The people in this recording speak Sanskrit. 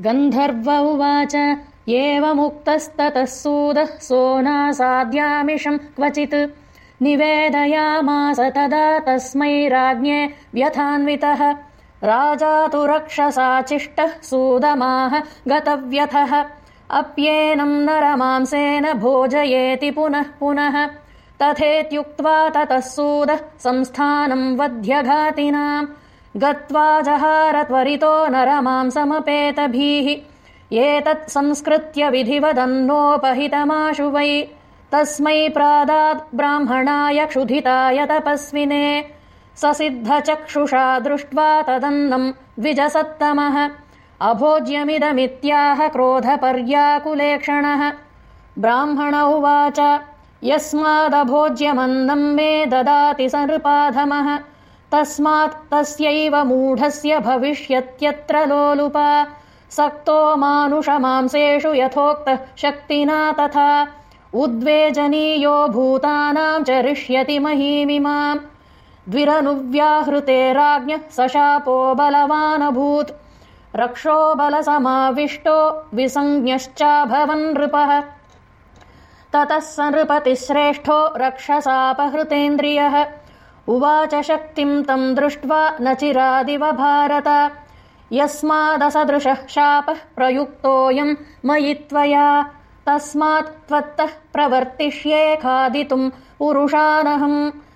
गन्धर्व उवाच। एवमुक्तस्ततः सूदः सोनासाद्यामिषम् क्वचित्। निवेदयामास तदा तस्मै राज्ञे व्यथान्वितः। राजा तु रक्षसाचिष्टः सूदमाह गतव्यथः। अप्येनम् नरमांसेन भोजयेति पुनः पुनः। तथेत्युक्त्वा ततः सूदः संस्थानम् वध्यघातिनाम् गत्वा जहार त्वरितो नरमांसमपेतभीः एतत् संस्कृत्य विधिवदन्नोपहितमाशु वै। तस्मै प्रादात् ब्राह्मणाय क्षुधिताय तपस्विने। ससिद्धचक्षुषा दृष्ट्वा तदन्नम् द्विजसत्तमः। अभोज्यमिदमित्याह क्रोधपर्याकुलेक्षणः। ब्राह्मण उवाच यस्मादभोज्यमन्नम् मे ददाति स नृपाधमः तस्मात् तस्यैव मूढस्य भविष्यत्यत्र लोलुपा। सक्तो मानुषमांसेषु यथोक्तः शक्तिना तथा। उद्वेजनीयो भूतानाम् चरिष्यति महीमिमाम् द्विरनुव्याहृते राज्ञः सशापो बलवानभूत्। रक्षो बलसमाविष्टो विसञ्ज्ञश्चाभवन् नृपः। ततः स नृपतिश्रेष्ठो रक्षसापहृतेन्द्रियः उवाच शक्तिम् तम् दृष्ट्वा न चिरादिव भारत। यस्मादसदृशः शापः प्रयुक्तोऽयम् मयि त्वया। तस्मात् त्वत्तः प्रवर्तिष्ये खादितुम् पुरुषानहम्